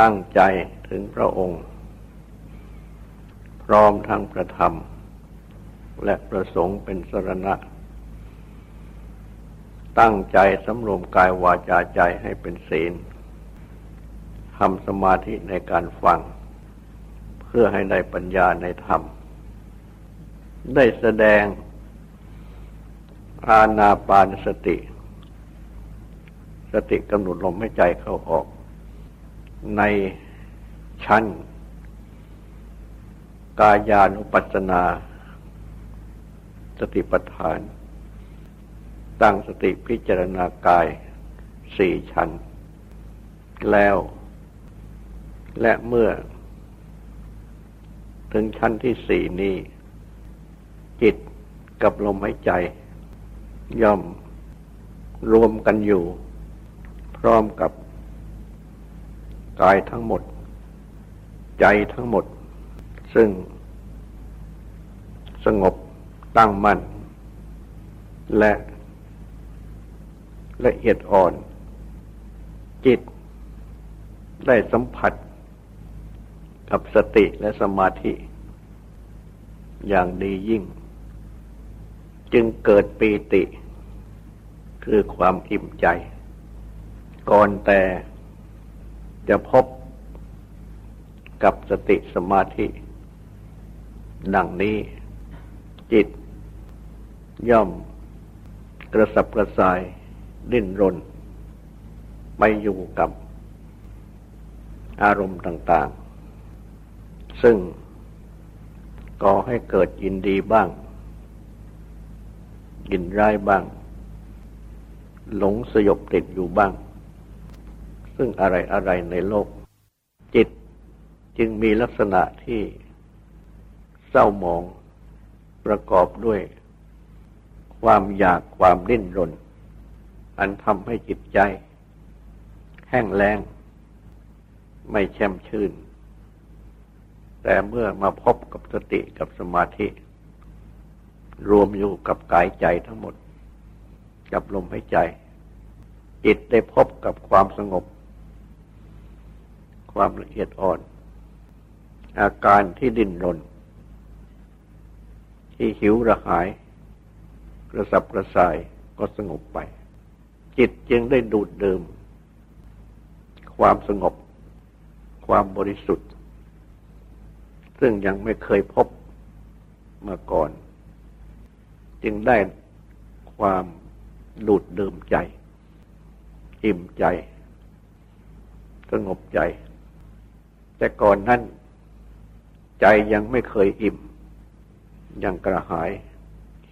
ตั้งใจถึงพระองค์ พร้อมทั้งประธรรม และประสงค์เป็นสรณะ ตั้งใจสำรวมกายวาจาใจให้เป็นศีลทำสมาธิในการฟัง เพื่อให้ได้ปัญญาในธรรม ได้แสดงอาณาปานสติ สติกำหนดลมให้ใจเข้าออก ในชั้น กายานุปัสสนา สติปัฏฐาน ตั้งสติพิจารณากายสี่ชั้น แล้ว และเมื่อ ถึงชั้นที่สี่นี้ จิตกับลมหายใจ ย่อมรวมกันอยู่ พร้อมกับ กายทั้งหมด ใจทั้งหมด ซึ่ง สงบตั้งมั่น และละเอียดอ่อน จิต ได้สัมผัส กับสติและสมาธิ อย่างดียิ่ง จึงเกิดปีติ คือความอิ่มใจ ก่อนแต่ จะพบกับสติสมาธิดังนี้ จิต ย่อมกระสับกระส่ายดิ้นรน ไปอยู่กับอารมณ์ต่างๆ ซึ่งก่อให้เกิดยินดีบ้าง ยินร้ายบ้าง หลงสยบติดอยู่บ้าง ซึ่งอะไรอะไรในโลก จิตจึงมีลักษณะที่เศร้าหมองประกอบด้วย ความอยากความดิ้นรน อันทำให้จิตใจ แห้งแล้ง ไม่แช่มชื่น แต่เมื่อมาพบกับสติกับสมาธิ รวมอยู่กับกายใจทั้งหมด กับลมหายใจ จิตได้พบกับความสงบ ความละเอียดอ่อน อาการที่ดิ้นรน ที่หิวระหาย กระสับกระส่ายก็สงบไป จิตจึงได้ดูดดื่ม ความสงบ ความบริสุทธิ์ ซึ่งยังไม่เคยพบมาก่อน จึงได้ความดูดดื่มใจ อิ่มใจ สงบใจ แต่ก่อนนั้นใจยังไม่เคยอิ่ม ยังกระหาย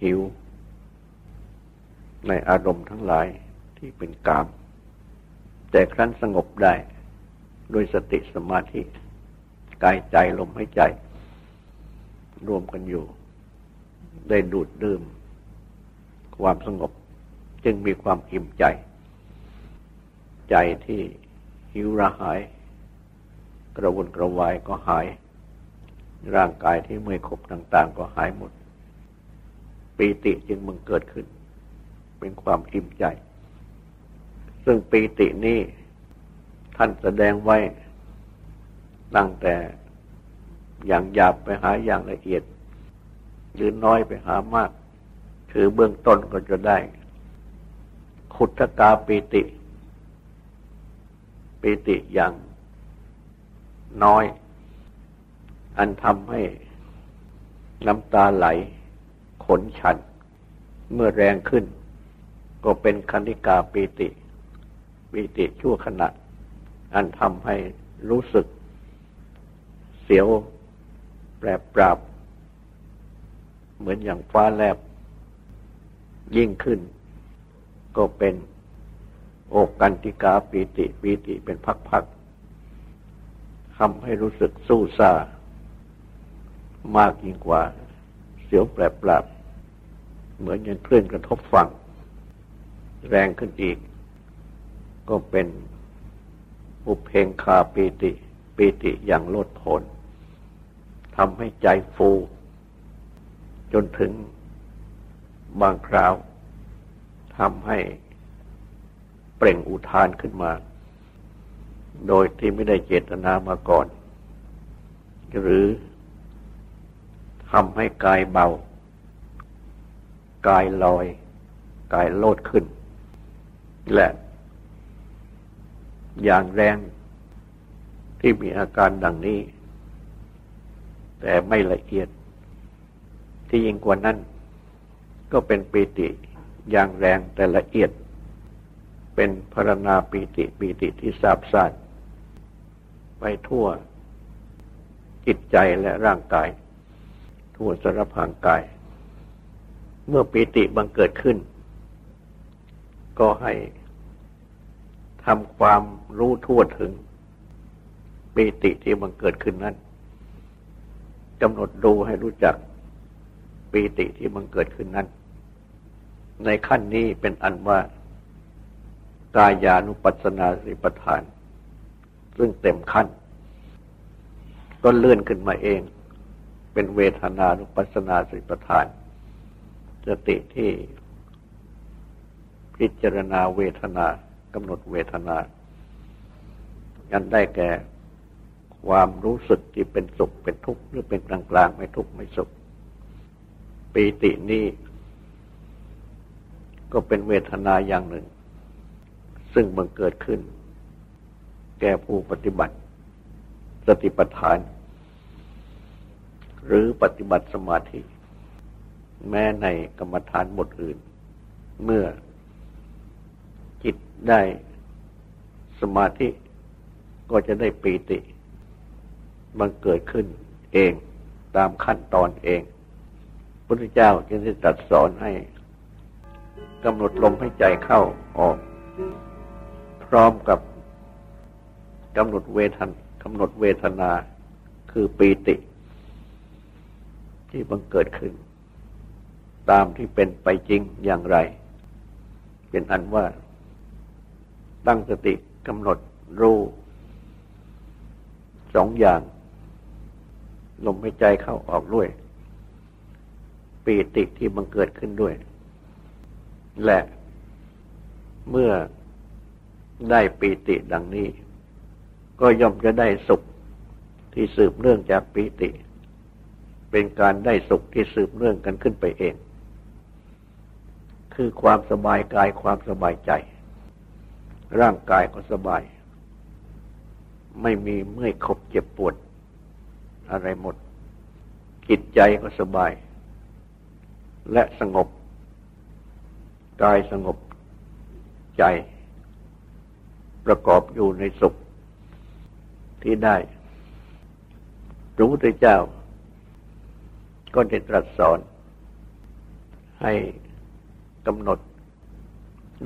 หิว ในอารมณ์ทั้งหลายที่เป็นกาม แต่ครั้นสงบได้โดยสติสมาธิกายใจลมให้ใจ รวมกันอยู่ ได้ดูดดื่ม ความสงบจึงมีความอิ่มใจ ใจที่หิวระหาย กระวนกระวายก็หาย ร่างกายที่เมื่อยขบต่าง ๆ ก็หายหมด ปีติจึงมึงเกิดขึ้น เป็นความอิ่มใจ ซึ่งปีตินี้ท่านแสดงไว้ตั้งแต่อย่างหยาบไปหาอย่างละเอียด หรือน้อยไปหามาก คือเบื้องต้นก็จะได้ ขุทกาปีติ ปีติอย่าง น้อย อันทำให้น้ำตาไหล ขนฉัน เมื่อแรงขึ้น ก็เป็นคันิกาปีติปีติชั่วขณะ อันทำให้รู้สึก เสียวแปรปราบ เหมือนอย่างฟ้าแลบ ยิ่งขึ้น ก็เป็นโอกันติกาปีติปีติเป็นพัก ทำให้รู้สึกสู้ซามากยิ่งกว่า เสียวแปรปราบเหมือนยังเคลื่อนกระทบฝั่ง แรงขึ้นอีก ก็เป็นอุเพงคาปีติปีติอย่างโลดโผนทำให้ใจฟู จนถึงบางคราวทำให้เปล่งอุทานขึ้นมา โดยที่ไม่ได้เจตนามาก่อน หรือทำให้กายเบา กายลอย กายโลดขึ้น และอย่างแรงที่มีอาการดังนี้ แต่ไม่ละเอียด ที่ยิ่งกว่านั้น ก็เป็นปีติอย่างแรงแต่ละเอียด เป็นพรณาปีติปีติที่ทราบซ่าน ไปทั่วจิตใจและร่างกาย ทั่วสารพางกาย เมื่อปีติบังเกิดขึ้น ก็ให้ทำความรู้ทั่วถึงปีติที่บังเกิดขึ้นนั้นกำหนดดูให้รู้จักปีติที่บังเกิดขึ้นนั้น ในขั้นนี้เป็นอันว่ากายานุปัสสนาสิปทาน ซึ่งเต็มขั้น ก็เลื่อนขึ้นมาเอง เป็นเวทนานุปัสสนาสิปทาน สติที่พิจารณาเวทนากำหนดเวทนายันได้แก่ความรู้สึกที่เป็นสุขเป็นทุกข์หรือเป็นกลางกลางไม่ทุกข์ไม่สุขปีตินี้ก็เป็นเวทนาอย่างหนึ่ง ซึ่งมันเกิดขึ้น แก่ผู้ปฏิบัติ สติปัฏฐาน หรือปฏิบัติสมาธิ แม้ในกรรมฐานบทอื่น เมื่อจิตได้สมาธิก็จะได้ปีติ มันเกิดขึ้นเองตามขั้นตอนเองพระพุทธเจ้าจึงได้ตรัสสอนให้กำหนดลมให้ใจเข้าออก พร้อมกับ กำหนดเวทนกำหนดเวทนาคือปีติ ที่บังเกิดขึ้น ตามที่เป็นไปจริงอย่างไร เป็นอันว่าตั้งสติกำหนดรู้สองอย่าง ลมหายใจเข้าออกด้วย ปีติที่บังเกิดขึ้นด้วย และเมื่อได้ปีติดังนี้ ก็ย่อมจะได้สุขที่สืบเนื่องจากปีติ เป็นการได้สุขที่สืบเนื่องกันขึ้นไปเอง คือความสบายกายความสบายใจ ร่างกายก็สบาย ไม่มีเมื่อยขบเจ็บปวด อะไรหมด จิตใจก็สบาย และสงบ กายสงบใจ ประกอบอยู่ในสุข ที่ได้ พระพุทธเจ้า ก็ได้ตรัสสอน ให้กำหนด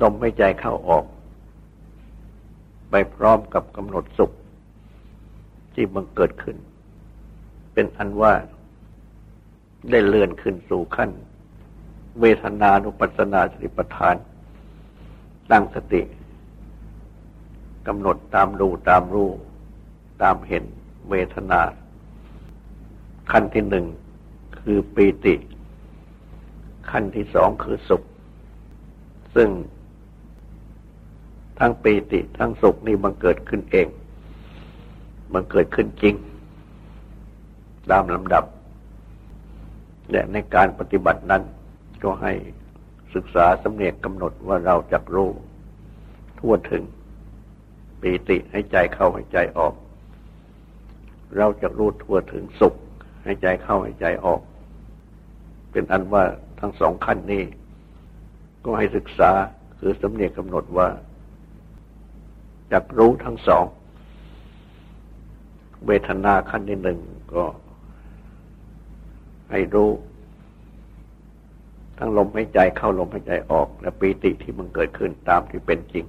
ลมไม่ใจเข้าออก ไปพร้อมกับกำหนดสุข ที่บังเกิดขึ้น เป็นอันว่าได้เลื่อนขึ้นสู่ขั้น เวทนานุปัสสนาสติปัฏฐาน ตั้งสติกำหนดตามดูตามรู้ ตามเห็นเวทนา ขั้นที่หนึ่งคือปีติ ขั้นที่สองคือสุข ซึ่งทั้งปีติทั้งสุขนี่มันเกิดขึ้นเอง มันเกิดขึ้นจริง ตามลำดับ และในการปฏิบัตินั้น ก็ให้ศึกษาสำเนียกกำหนดว่าเราจะรู้ ทั่วถึงปีติให้ใจเข้าให้ใจออก เราจะรู้ทั่วถึงสุขให้ใจเข้าให้ใจออก เป็นอันว่าทั้งสองขั้นนี้ ก็ให้ศึกษาคือสำเนียกกำหนดว่าจะรู้ทั้งสอง เวทนาขั้นที่หนึ่งก็ให้รู้ ทั้งลมหายใจเข้าลมหายใจออก และปีติที่มันเกิดขึ้นตามที่เป็นจริง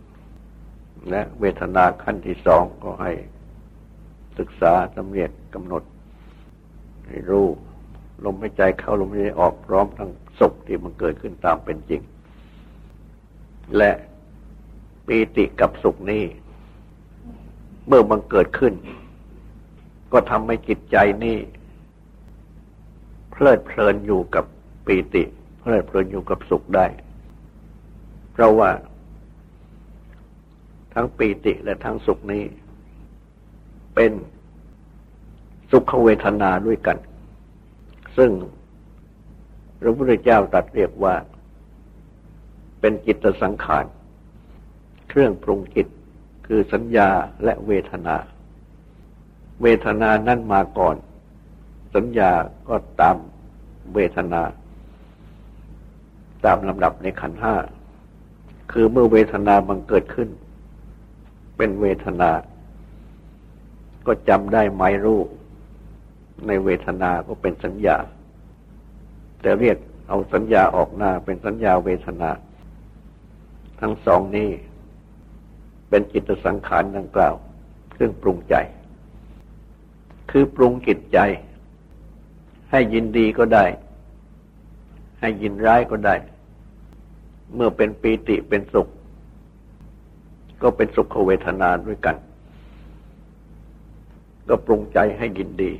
และเวทนาขั้นที่สองก็ให้ ศึกษาสำเร็จกำหนด ให้รู้ ลมหายใจเข้าลมหายใจออกพร้อมทั้งสุขที่มันเกิดขึ้นตามเป็นจริง และปีติกับสุขนี้ เมื่อมันเกิดขึ้น ก็ทำให้จิตใจนี่เพลิดเพลินอยู่กับปีติเพลิดเพลินอยู่กับสุขได้ เพราะว่า ทั้งปีติและทั้งสุขนี้ เป็นสุขเวทนาด้วยกัน ซึ่งพระพุทธเจ้าตรัสเรียกว่า เป็นจิตสังขาร เครื่องปรุงจิตคือสัญญาและเวทนา เวทนานั่นมาก่อน สัญญาก็ตามเวทนา ตามลำดับในขันห้า คือเมื่อเวทนาบังเกิดขึ้น เป็นเวทนา ก็จำได้หมายรู้ในเวทนาก็เป็นสัญญา แต่เรียกเอาสัญญาออกหน้าเป็นสัญญาเวทนา ทั้งสองนี้เป็นจิตสังขารดังกล่าว ซึ่งปรุงใจ คือปรุงจิตใจ ให้ยินดีก็ได้ ให้ยินร้ายก็ได้ เมื่อเป็นปีติเป็นสุข ก็เป็นสุขเวทนาด้วยกัน ก็ปรุงใจให้ยินดี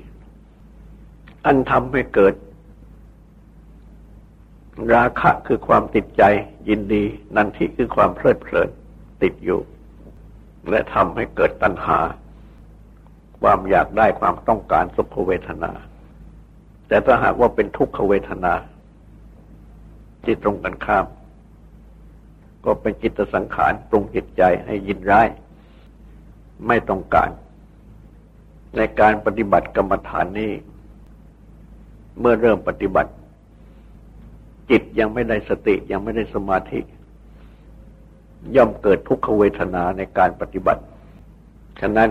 อันทำให้เกิด ราคะคือความติดใจยินดี นันทิคือความเพลิดเพลินติดอยู่ และทำให้เกิดตัณหา ความอยากได้ความต้องการสุขเวทนา แต่ถ้าหากว่าเป็นทุกขเวทนาที่ตรงกันข้าม ก็เป็นจิตสังขารปรุงจิตใจให้ยินร้าย ไม่ต้องการ ในการปฏิบัติกรรมฐานนี้ เมื่อเริ่มปฏิบัติ จิตยังไม่ได้สติยังไม่ได้สมาธิ ย่อมเกิดทุกขเวทนาในการปฏิบัติ ฉะนั้น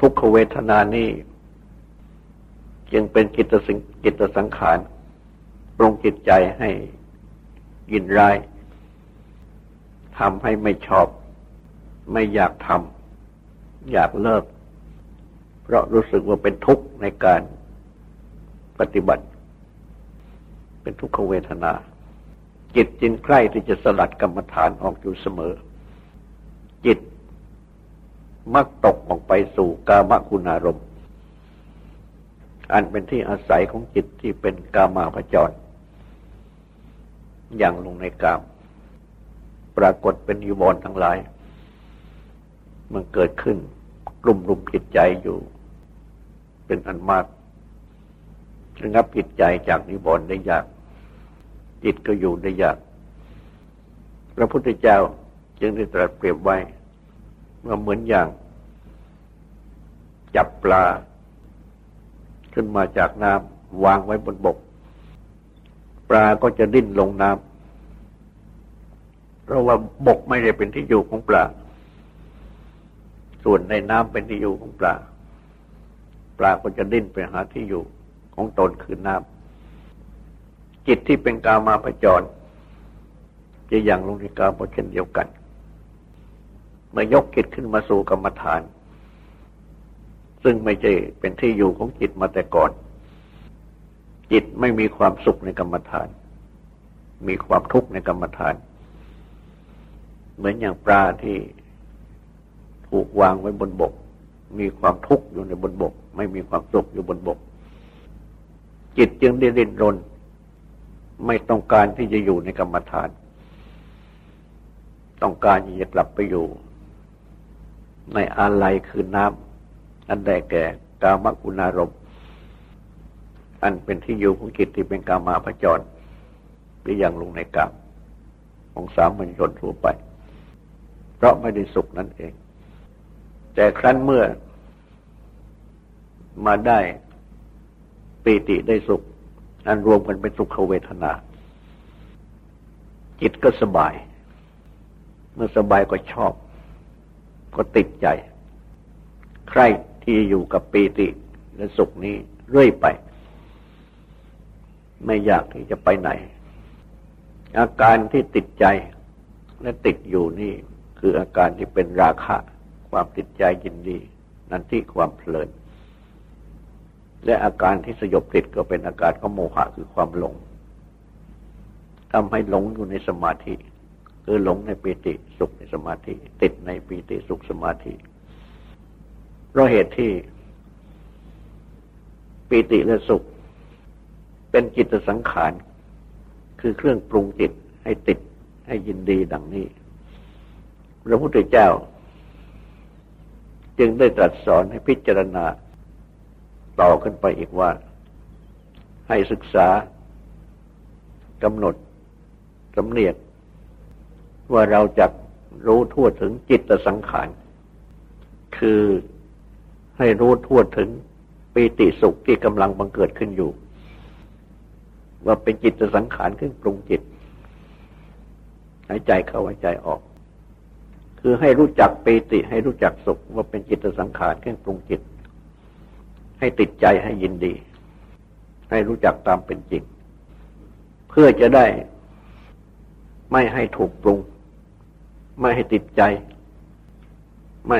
ทุกขเวทนานี้จึงเป็นจิตสิงจิตสังขารปรุงจิตใจให้ยินร้ายทำให้ไม่ชอบ ไม่อยากทำอยากเลิก เพราะรู้สึกว่าเป็นทุกข์ในการปฏิบัติ เป็นทุกขเวทนา จิตจินใกล้ที่จะสลัดกรรมฐานออกอยู่เสมอ จิตมักตกออกไปสู่กามคุณอารมณ์ อันเป็นที่อาศัยของจิตที่เป็นกามาพจร อย่างลงในกาม ปรากฏเป็นยูบอลทั้งหลาย มันเกิดขึ้น กลุ่มรุมจิตใจอยู่ เป็นอันมากระงับจิตใจจากนิวรณ์ได้ยาก จิตก็อยู่ได้ยาก พระพุทธเจ้าจึงได้ตรัสเปรียบไว้ว่าเหมือนอย่าง จับปลา ขึ้นมาจากน้ำวางไว้บนบก ปลาก็จะดิ้นลงน้ำเพราะว่าบกไม่ได้เป็นที่อยู่ของปลา ส่วนในน้ำเป็นที่อยู่ของปลา ปลาก็จะดิ้นไปหาที่อยู่ของตนคือน้ำจิตที่เป็นกามาพจร จะอย่างลงในกามเช่นเดียวกันเมื่อยกจิตขึ้นมาสู่กรรมฐาน ซึ่งไม่ใช่เป็นที่อยู่ของจิตมาแต่ก่อน จิตไม่มีความสุขในกรรมฐาน มีความทุกข์ในกรรมฐาน เหมือนอย่างปลาที่ ถูกวางไว้บนบก มีความทุกข์อยู่ในบนบก ไม่มีความสุขอยู่บนบก จิตจึงได้ดิ้นรน ไม่ต้องการที่จะอยู่ในกรรมฐาน ต้องการที่จะกลับไปอยู่ ในอาลัยคือน้ำอันใดแก่กามกุณารมอันเป็นที่อยู่ของจิตที่เป็นกามาพจรหรือยังลงในกามของสามัญชนทั่วไป เพราะไม่ได้สุขนั่นเอง แต่ครั้นเมื่อมาได้ปีติได้สุข อันรวมกันเป็นสุขเวทนา จิตก็สบาย เมื่อสบายก็ชอบ ก็ติดใจ ใครที่อยู่กับปีติและสุขนี้เรื่อยไป ไม่อยากที่จะไปไหน อาการที่ติดใจและติดอยู่นี่ คืออาการที่เป็นราคะ ความติดใจยินดี นันที่ความเพลิน และอาการที่สยบติดก็เป็นอาการของโมหะคือความหลงทำให้หลงอยู่ในสมาธิ คือหลงในปีติสุขในสมาธิ ติดในปีติสุขสมาธิ เพราะเหตุที่ปีติและสุข เป็นจิตสังขาร คือเครื่องปรุงจิตให้ติดให้ยินดีดังนี้ พระพุทธเจ้า จึงได้ตรัสสอนให้พิจารณาต่อขึ้นไปอีกว่า ให้ศึกษากำหนดสำเนียก ว่าเราจะรู้ทั่วถึงจิตสังขาร คือให้รู้ทั่วถึงปีติสุขที่กำลังบังเกิดขึ้นอยู่ ว่าเป็นจิตสังขารขึ้นปรุงจิต หายใจเข้าหายใจออก คือให้รู้จักปีติ ให้รู้จักสุขว่าเป็นจิตสังขารขึ้นปรุงจิต ให้ติดใจให้ยินดี ให้รู้จักตามเป็นจริง เพื่อจะได้ไม่ให้ถูกปรุง ไม่ให้ติดใจ ไม่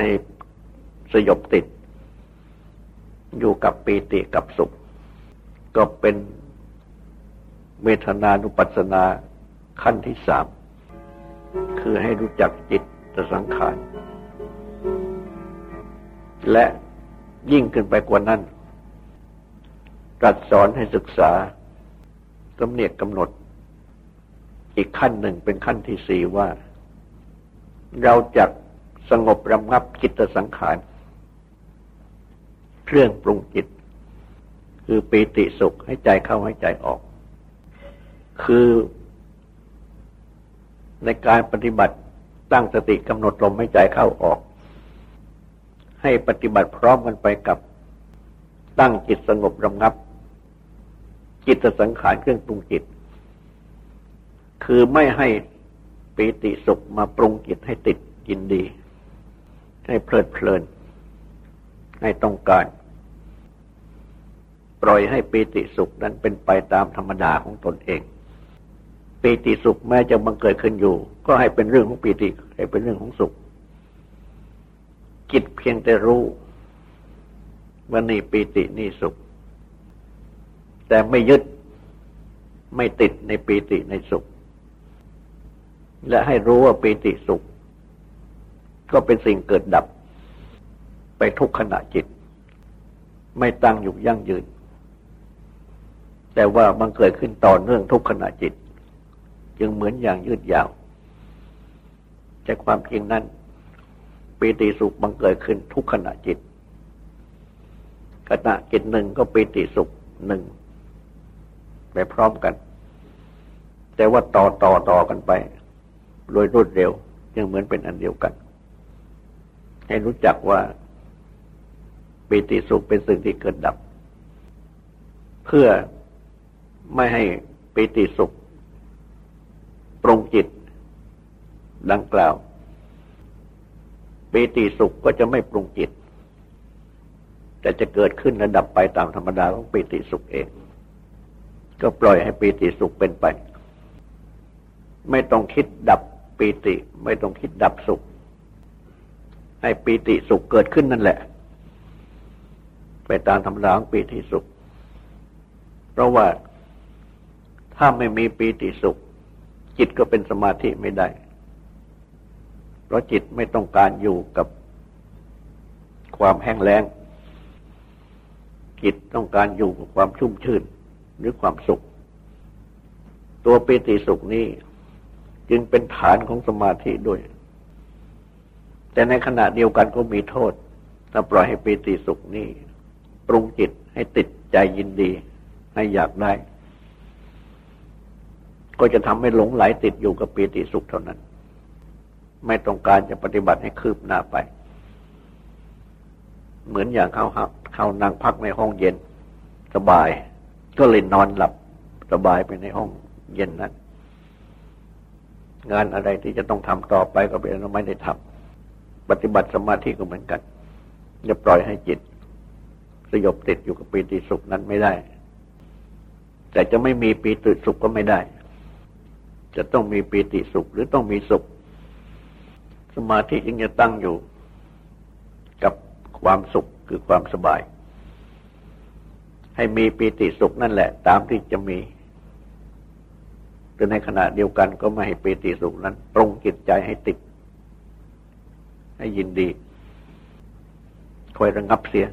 สยบติด อยู่กับปีติกับสุข ก็เป็นเมทนานุปัสสนาขั้นที่สาม คือให้รู้จักจิต ตสังขาร และยิ่งขึ้นไปกว่านั้นตรัสสอนให้ศึกษากำเนียกกำหนด อีกขั้นหนึ่งเป็นขั้นที่สี่ว่า เราจะสงบระงับจิตสังขาร เครื่องปรุงจิต คือปีติสุขให้ใจเข้าให้ใจออก คือในการปฏิบัติ ตั้งสติกำหนดลมให้ใจเข้าออก ให้ปฏิบัติพร้อมกันไปกับตั้งจิตสงบระงับ จิตสังขารเครื่องปรุงจิต คือไม่ให้ปีติสุขมาปรุงจิตให้ติดกินดี ให้เพลิดเพลิน ให้ต้องการ ปล่อยให้ปีติสุขนั้นเป็นไปตามธรรมดาของตนเอง ปีติสุขแม้จะบังเกิดขึ้นอยู่ ก็ให้เป็นเรื่องของปีติให้เป็นเรื่องของสุข จิตเพียงแต่รู้ว่านี่ปีตินี่สุข แต่ไม่ยึดไม่ติดในปีติในสุข และให้รู้ว่าปีติสุข ก็เป็นสิ่งเกิดดับ ไปทุกขณะจิต ไม่ตั้งอยู่ยั่งยืน แต่ว่ามันเกิดขึ้นต่อเนื่องทุกขณะจิต จึงเหมือนอย่างยืดยาวจากความจริงนั้นปีติสุขบังเกิดขึ้นทุกขณะจิต ขณะจิตหนึ่งก็ปีติสุขหนึ่งไปพร้อมกัน แต่ว่าต่อต่อต่อกันไปโดยรวดเร็วยังเหมือนเป็นอันเดียวกัน ให้รู้จักว่าปีติสุขเป็นสิ่งที่เกิดดับ เพื่อไม่ให้ปีติสุข ปรงจิต ดังกล่าวปีติสุขก็จะไม่ปรุงจิต แต่จะเกิดขึ้นระดับไปตามธรรมดาของปีติสุขเอง ก็ปล่อยให้ปีติสุขเป็นไป ไม่ต้องคิดดับปีติ ไม่ต้องคิดดับสุข ให้ปีติสุขเกิดขึ้นนั่นแหละ ไปตามธรรมดาของปีติสุข เพราะว่าถ้าไม่มีปีติสุข จิตก็เป็นสมาธิไม่ได้ เพราะจิตไม่ต้องการอยู่กับความแห้งแล้ง จิตต้องการอยู่กับความชุ่มชื่นหรือความสุข ตัวปีติสุขนี้จึงเป็นฐานของสมาธิด้วย แต่ในขณะเดียวกันก็มีโทษ ถ้าปล่อยให้ปีติสุขนี้ ปรุงจิตให้ติดใจยินดีให้อยากได้ ก็จะทำให้หลงไหลติดอยู่กับปีติสุขเท่านั้น ไม่ต้องการจะปฏิบัติให้คืบหน้าไป เหมือนอย่างเข้าเข้านั่งพักในห้องเย็น สบาย ก็เลยนอนหลับสบายไปในห้องเย็นนั้น งานอะไรที่จะต้องทำต่อไปก็เป็นไม่ได้ทำปฏิบัติสมาธิก็เหมือนกันอย่าปล่อยให้จิต สยบติดอยู่กับปีติสุขนั้นไม่ได้ แต่จะไม่มีปีติสุขก็ไม่ได้ จะต้องมีปีติสุขหรือต้องมีสุข สมาธิจึงจะตั้งอยู่กับความสุขคือความสบาย ให้มีปีติสุขนั่นแหละ ตามที่จะมีแต่ในขณะเดียวกันก็ไม่ให้ปีติสุขนั้นปรงจิตใจให้ติด ให้ยินดี คอยระงับเสีย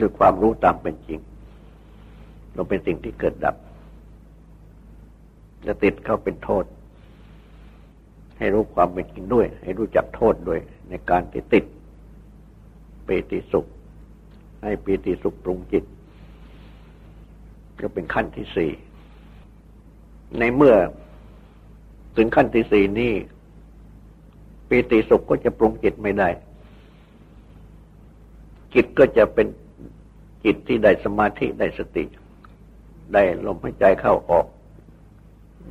ด้วยความรู้ตามเป็นจริงเราเป็นสิ่งที่เกิดดับ จะติดเข้าเป็นโทษ ให้รู้ความเป็นจริงด้วย ให้รู้จักโทษด้วย ในการติดติดปีติสุข ให้ปีติสุขปรุงจิต ก็เป็นขั้นที่สี่ในเมื่อถึงขั้นที่สี่นี้ปีติสุขก็จะปรุงจิตไม่ได้ จิตก็จะเป็นจิตที่ได้สมาธิได้สติ ได้ลมหายใจเข้าออก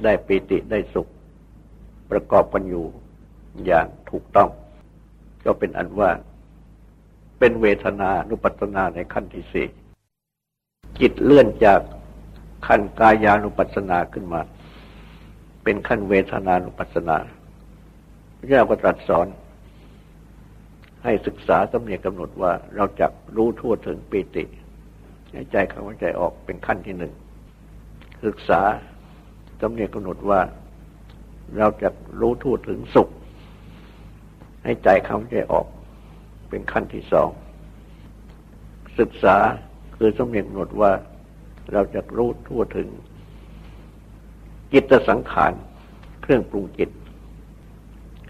ได้ปีติได้สุข ประกอบกันอยู่อย่างถูกต้อง ก็เป็นอันว่าเป็นเวทนานุปัสนาในขั้นที่สี่จิตเลื่อนจากขั้นกายานุปัสสนาขึ้นมา เป็นขั้นเวทนานุปัสสนาพระเจ้าก็ตรัสสอน ให้ศึกษาสำเนียกกำหนดว่าเราจะรู้ทั่วถึงปีติใใจเข้าใจออกเป็นขั้นที่หนึ่งศึกษา สำเนียกกำหนดว่า เราจะรู้ทั่วถึงสุข ให้ใจเขาใจออกเป็นขั้นที่สอง ศึกษาคือสำเนียกกำหนดว่าเราจะรู้ทั่วถึง จิตสังขาร เครื่องปรุงจิต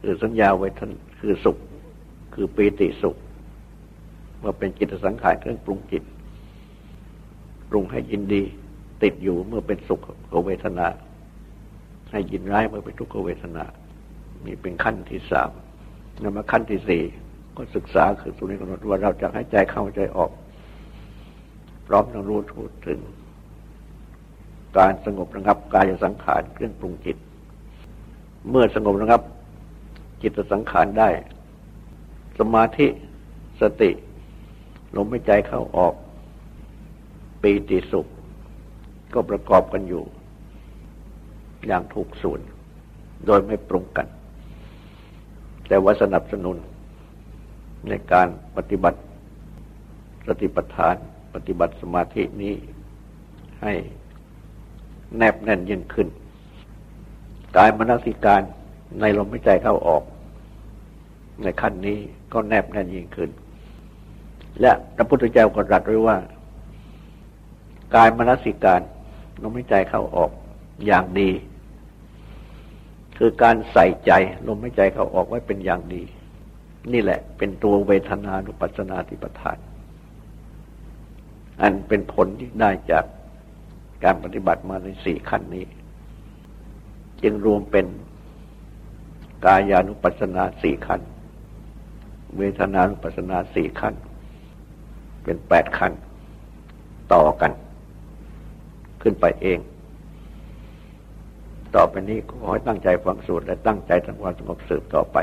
คือสัญญาไว้ท่านคือสุข คือปีติสุขว่าเป็นจิตสังขารเครื่องปรุงจิต ปรุงให้ยินดี ติดอยู่เมื่อเป็นสุขของเวทนา ให้ยินร้ายเมื่อเป็นทุกขเวทนานี่เป็นขั้นที่สามนำมาขั้นที่สี่ก็ศึกษาคือสุนิกำหนดว่าเราจะให้ใจเข้าใจออก พร้อมทั้งรู้ทั่วถึง การสงบระงับกายสังขารเครื่องปรุงจิต เมื่อสงบระงับ จิตสังขารได้ สมาธิสติลมหายใจเข้าออกปีติสุข ก็ประกอบกันอยู่ อย่างถูกส่วน โดยไม่ปรุงกัน แต่ว่าสนับสนุนในการปฏิบัติสติปัฏฐาน ปฏิบัติสมาธินี้ให้แนบแน่นยิ่งขึ้น กายมนสิการในลมหายใจเข้าออก ในขั้นนี้ก็แนบแน่นยิ่งขึ้น และพระพุทธเจ้าก็รัสไว้ว่า กายมนสิการลมหายใจเข้าออกอย่างดี คือการใส่ใจลมหายใจเข้าออกไว้เป็นอย่างดี นี่แหละเป็นตัวเวทนานุปัสนาธิปทาน อันเป็นผลที่ได้จากการปฏิบัติมาในสี่ขั้นนี้ จึงรวมเป็นกายานุปัสสนาสี่ขั้น เวทนานุปัสสนาสี่ขั้น เป็นแปดขั้น ต่อกัน ขึ้นไปเอง ต่อไปนี้ขอให้ตั้งใจฟังสูตรและตั้งใจทำความสงบสืบต่อไป